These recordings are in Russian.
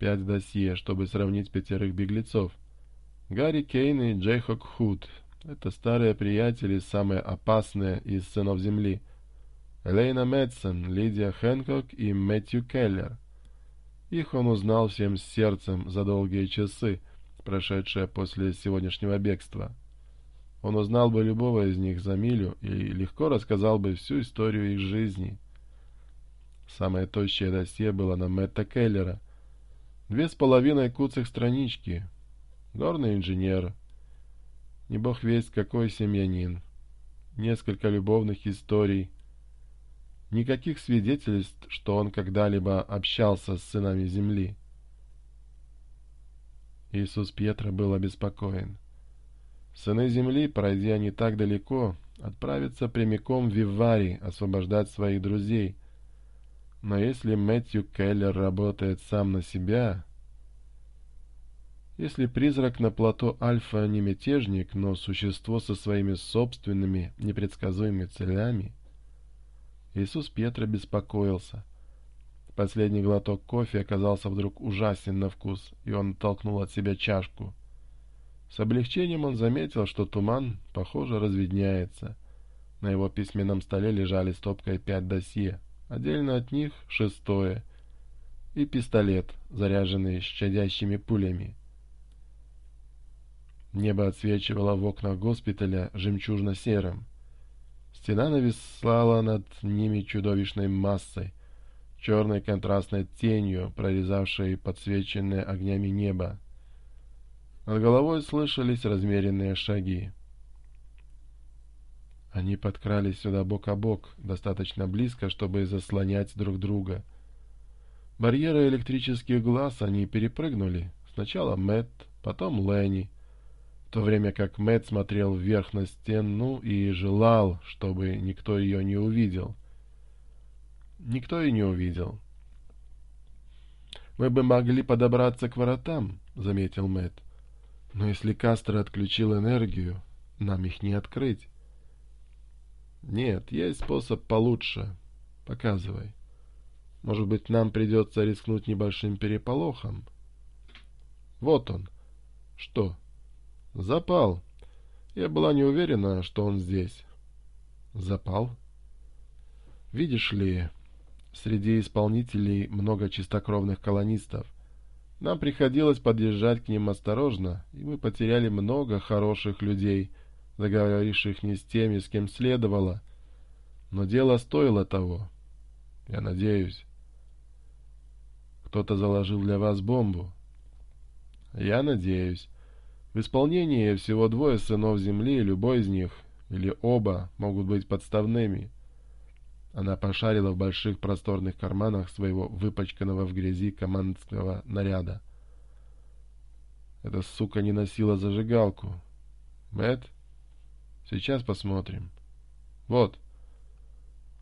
пять досье, чтобы сравнить пятерых беглецов. Гарри Кейн и Джейхок Худ — это старые приятели, самые опасные из сынов Земли. Элейна Мэтсон, Лидия Хэнкок и Мэтью Келлер. Их он узнал всем сердцем за долгие часы, прошедшие после сегодняшнего бегства. Он узнал бы любого из них за милю и легко рассказал бы всю историю их жизни. Самое тощее досье было на Мэтта Келлера — Две с половиной куцых странички. Горный инженер. Не бог весть, какой семьянин. Несколько любовных историй. Никаких свидетельств, что он когда-либо общался с сынами земли. Иисус Пьетро был обеспокоен. Сыны земли, пройдя не так далеко, отправятся прямиком в Вивари освобождать своих друзей. Но если Мэтью Келлер работает сам на себя, Если призрак на плато Альфа не мятежник, но существо со своими собственными непредсказуемыми целями... Иисус Петра беспокоился. Последний глоток кофе оказался вдруг ужасен на вкус, и он толкнул от себя чашку. С облегчением он заметил, что туман, похоже, разведняется. На его письменном столе лежали стопкой пять досье, отдельно от них шестое, и пистолет, заряженный щадящими пулями. Небо отсвечивало в окна госпиталя жемчужно-серым. Стена нависала над ними чудовищной массой, черной контрастной тенью, прорезавшей подсвеченное огнями небо. Над головой слышались размеренные шаги. Они подкрались сюда бок о бок, достаточно близко, чтобы заслонять друг друга. Барьеры электрических глаз они перепрыгнули. Сначала Мэтт, потом Ленни то время как Мэтт смотрел вверх на стену и желал, чтобы никто ее не увидел. Никто и не увидел. «Мы бы могли подобраться к воротам», — заметил Мэтт. «Но если Кастер отключил энергию, нам их не открыть». «Нет, есть способ получше. Показывай. Может быть, нам придется рискнуть небольшим переполохом?» «Вот он». «Что?» Запал. Я была не уверена, что он здесь. Запал? Видишь ли, среди исполнителей много чистокровных колонистов — нам приходилось подъезжать к ним осторожно, и мы потеряли много хороших людей, заговоривших не с теми, с кем следовало. Но дело стоило того. Я надеюсь. Кто-то заложил для вас бомбу. Я надеюсь. В исполнении всего двое сынов земли, любой из них, или оба, могут быть подставными. Она пошарила в больших просторных карманах своего выпачканного в грязи командского наряда. Эта сука не носила зажигалку. Мэт, сейчас посмотрим. Вот.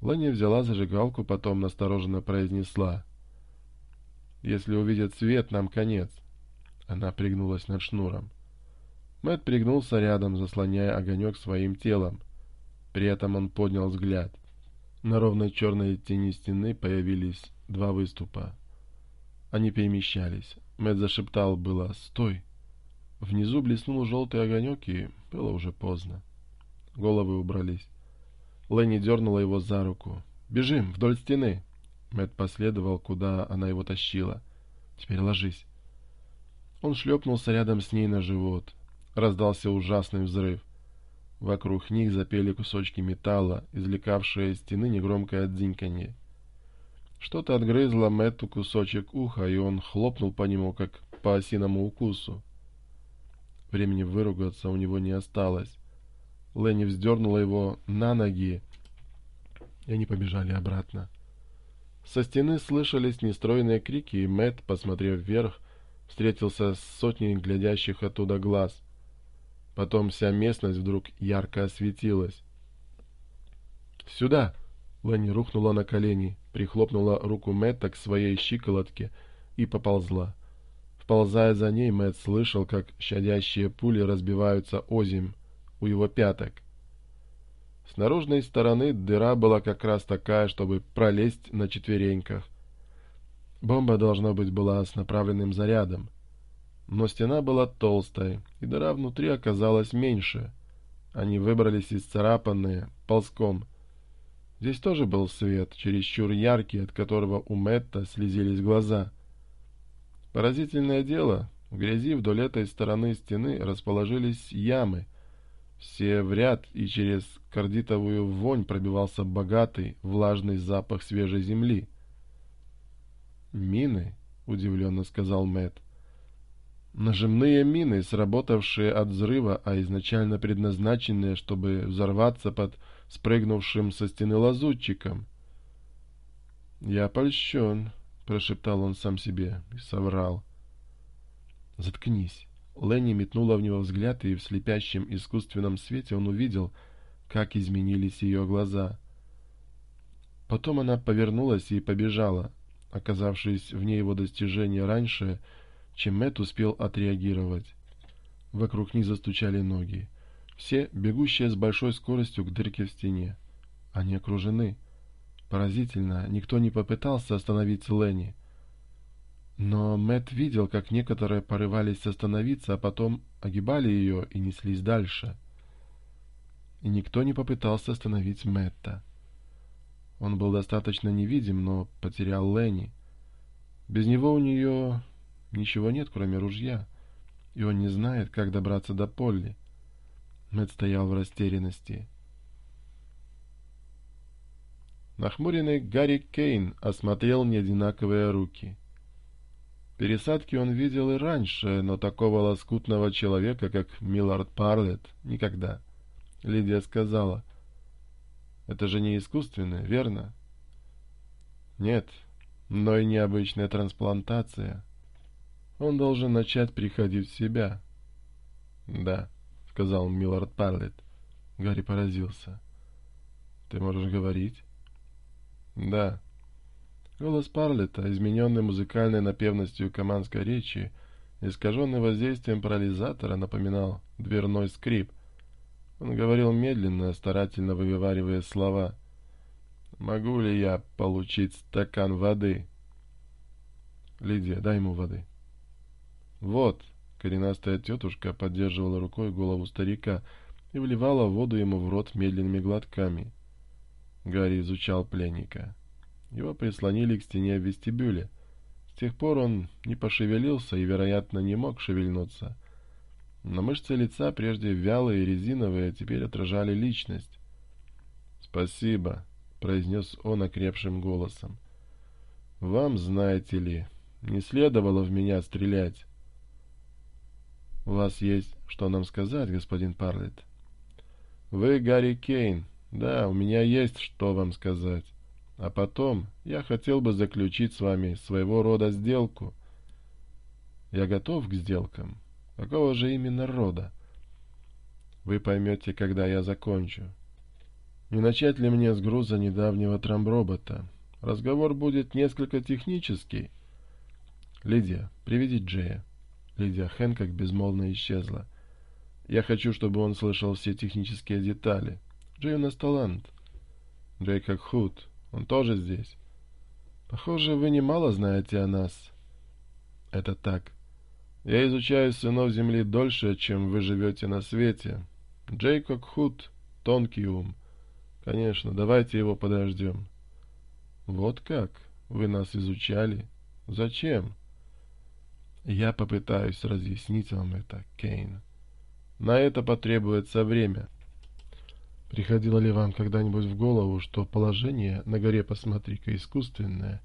Ленни взяла зажигалку, потом настороженно произнесла. «Если увидят свет, нам конец». Она пригнулась над шнуром. Мэтт пригнулся рядом, заслоняя огонек своим телом. При этом он поднял взгляд. На ровной черной тени стены появились два выступа. Они перемещались. Мэтт зашептал было «Стой!». Внизу блеснул желтый огонек, и было уже поздно. Головы убрались. Ленни дернула его за руку. «Бежим! Вдоль стены!» Мэтт последовал, куда она его тащила. «Теперь ложись!» Он шлепнулся рядом с ней на живот раздался ужасный взрыв. Вокруг них запели кусочки металла, извлекавшие из стены негромкое отдзиньканье. Что-то отгрызло Мэтту кусочек уха, и он хлопнул по нему, как по осиному укусу. Времени выругаться у него не осталось. Ленни вздернула его на ноги, и они побежали обратно. Со стены слышались нестройные крики, и Мэтт, посмотрев вверх, встретился с сотней глядящих оттуда глаз. Потом вся местность вдруг ярко осветилась. «Сюда!» Ленни рухнула на колени, прихлопнула руку Мэтта к своей щиколотке и поползла. Вползая за ней, Мэтт слышал, как щадящие пули разбиваются озимь у его пяток. С наружной стороны дыра была как раз такая, чтобы пролезть на четвереньках. Бомба, должно быть, была с направленным зарядом. но стена была толстой, и дыра внутри оказалась меньше. Они выбрались исцарапанные, ползком. Здесь тоже был свет, чересчур яркий, от которого у Мэтта слезились глаза. Поразительное дело, в грязи вдоль этой стороны стены расположились ямы. Все в ряд, и через кардитовую вонь пробивался богатый, влажный запах свежей земли. «Мины?» — удивленно сказал Мэтт. Нажимные мины, сработавшие от взрыва, а изначально предназначенные, чтобы взорваться под спрыгнувшим со стены лазутчиком. «Я польщен», — прошептал он сам себе и соврал. «Заткнись». Ленни метнула в него взгляд, и в слепящем искусственном свете он увидел, как изменились ее глаза. Потом она повернулась и побежала. Оказавшись вне его достижения раньше, — чем Мэтт успел отреагировать. Вокруг них застучали ноги. Все, бегущие с большой скоростью к дырке в стене. Они окружены. Поразительно, никто не попытался остановить Ленни. Но Мэтт видел, как некоторые порывались остановиться, а потом огибали ее и неслись дальше. И никто не попытался остановить Мэтта. Он был достаточно невидим, но потерял Ленни. Без него у нее Ничего нет, кроме ружья, и он не знает, как добраться до Полли. Мэтт стоял в растерянности. Нахмуренный Гарри Кейн осмотрел неодинаковые руки. Пересадки он видел и раньше, но такого лоскутного человека, как Миллард Парлетт, никогда. Лидия сказала, «Это же не искусственное, верно?» «Нет, но и необычная трансплантация». Он должен начать приходить в себя. — Да, — сказал Миллард Парлетт. Гарри поразился. — Ты можешь говорить? — Да. Голос Парлетта, измененный музыкальной напевностью командской речи, искаженный воздействием парализатора, напоминал дверной скрип. Он говорил медленно, старательно выговаривая слова. «Могу ли я получить стакан воды?» «Лидия, дай ему воды». Вот, коренастая тетушка поддерживала рукой голову старика и вливала воду ему в рот медленными глотками. Гарри изучал пленника. Его прислонили к стене в вестибюле. С тех пор он не пошевелился и, вероятно, не мог шевельнуться. На мышцы лица, прежде вялые и резиновые, а теперь отражали личность. «Спасибо», — произнес он окрепшим голосом. «Вам, знаете ли, не следовало в меня стрелять». «У вас есть что нам сказать, господин Парлетт?» «Вы Гарри Кейн. Да, у меня есть что вам сказать. А потом я хотел бы заключить с вами своего рода сделку». «Я готов к сделкам. Какого же именно рода?» «Вы поймете, когда я закончу». «Не начать ли мне с груза недавнего трамбробота? Разговор будет несколько технический». «Лидия, приведи Джея». Лидия Хэнкок безмолвно исчезла. Я хочу, чтобы он слышал все технические детали. Джей у нас талант. Джей худ. Он тоже здесь. Похоже, вы немало знаете о нас. Это так. Я изучаю сынов Земли дольше, чем вы живете на свете. Джейкок худ. Тонкий ум. Конечно, давайте его подождем. Вот как? Вы нас изучали? Зачем? — я попытаюсь разъяснить вам это, Кейн. На это потребуется время. Приходило ли вам когда-нибудь в голову, что положение на горе Посмотри-ка искусственное,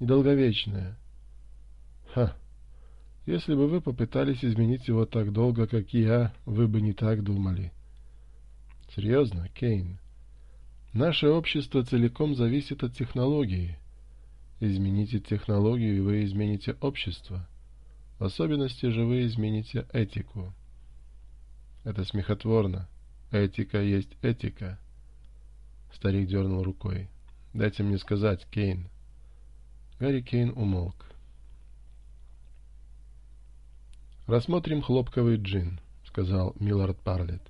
недолговечное? Ха! Если бы вы попытались изменить его так долго, как я, вы бы не так думали. Серьезно, Кейн? Наше общество целиком зависит от технологии. Измените технологию, и вы измените общество. — в Особенности же вы измените этику. Это смехотворно. Этика есть этика. Старик дернул рукой. Дайте мне сказать, Кейн. Гарри Кейн умолк. «Рассмотрим хлопковый джин», — сказал Миллард Парлетт.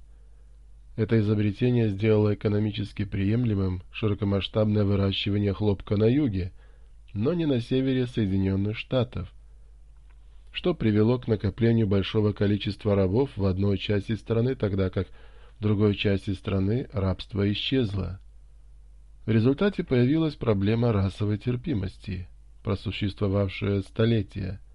Это изобретение сделало экономически приемлемым широкомасштабное выращивание хлопка на юге, но не на севере Соединенных Штатов — что привело к накоплению большого количества рабов в одной части страны, тогда как в другой части страны рабство исчезло. В результате появилась проблема расовой терпимости, просуществовавшая столетия –